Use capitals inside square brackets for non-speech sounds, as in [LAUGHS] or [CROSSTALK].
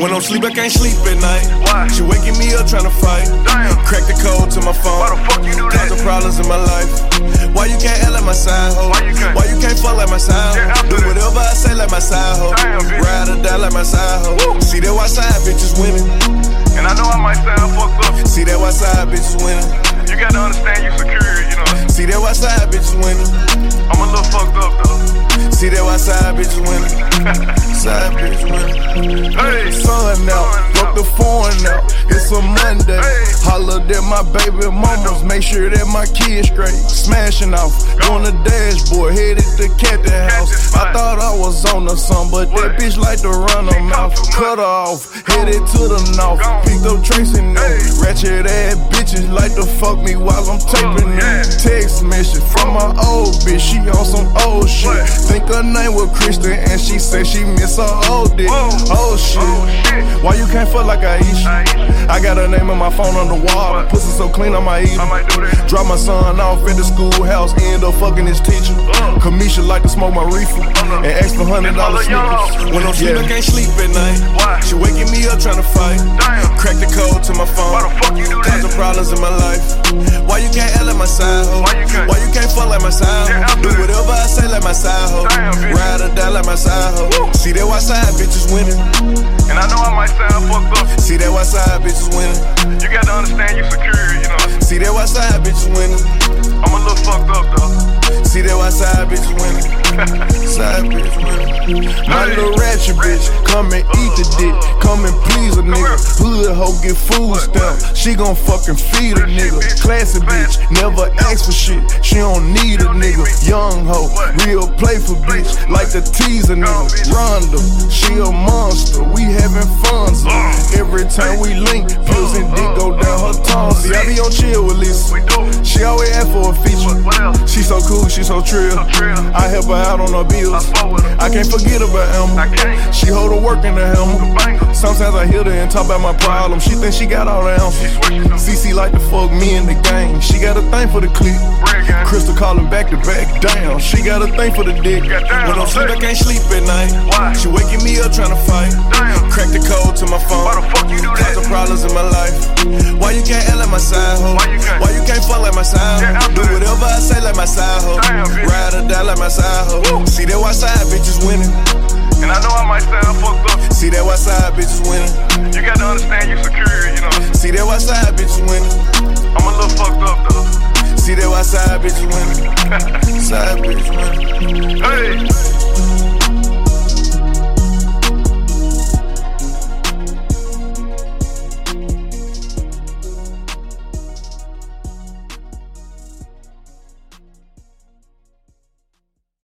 When I'm sleep, I can't sleep at night. Why? She waking me up trying to fight. Damn. Crack the code to my phone. Why the fuck you do that? Causing problems in my life. Why you can't act like my side hoe? Why you can't? Why you can't fuck like my side Yeah, hoe? after Do that. whatever I say like my side hoe. Ride or die like my side hoe. See that white side bitches winning. And I know I might sound fucked up. See that white side bitches winning. You gotta understand you secure. See that white side bitches winning. I'm a little fucked up though. See that white side bitches winning. [LAUGHS] side bitches winning. Hey, sun now, broke the phone out. It's a Monday. Hollered at my baby mamas, make sure that my kids straight. Smashing off, on the dashboard, headed to Captain House. I thought I was on the sun, but that bitch like to run her mouth. Cut her off, headed to the north. Picked up Tracy now. Ratchet ass bitches like to fuck me while I'm taping Oh, yeah. them. Text message from my old bitch, she on some old shit. Think her name was Kristen, and she said she miss her old dick. Oh shit. Oh. Why you can't fuck like Aisha? Aisha. I got her name on my phone on the wall. What? Pussy so clean, I might eat I might do that. Drop my son off at the schoolhouse, end up fucking his teacher. Uh. Kamisha like to smoke my reefer and ask for hundred dollar It's all a young sneakers. When I'm sleep, I can't sleep at night. Why? She waking me up trying to fight. Damn. Crack the code to my phone. Why the fuck you do Causing problems in my life. Why you can't act like my side hoe? Why you can't? Why you can't fuck like my side Yeah, hoe? Do whatever I say like my side hoe. Ride or die like my side hoe. See that white side bitches winning. And I know I might sound fucked up. See that white side bitches winning. You gotta understand you secure, you know. See that white side bitches winning. I'm a little fucked up though. See that white side bitches winning. [LAUGHS] Side bitch winning. My Hey. little ratchet bitch, come and eat the uh, dick. Uh. Come and please a nigga. Hood hoe get food stamp. She gon' fucking feed a nigga. Classy bitch, never ask for shit. She don't need a nigga. Young hoe, real playful bitch. Like to tease a nigga. Rhonda, she a monster. We having fun. Every time we link, pills and dick go down her tongue. See, I be on chill with Lisa. She always ask for a feature. She so cool, she so trill. I help her out on her bills. I fuck with her. I can't forget about Emma. I can't. She hold her work in the helmet. Sometimes I hear her and talk about my problems. She think she got all the answers. CC like to fuck me in the game. She got a thing for the clique. Crystal calling back to back. Damn, she got a thing for the dick. When I'm sleep, I can't sleep at night. Why? She waking me up trying to fight. Crack the code to my phone. Why the fuck my side hoe. See that white side bitches winning. And I know I might sound fucked up. See that white side bitches winning. You gotta understand you secure, you know. See that white side bitches winning. I'm a little fucked up though.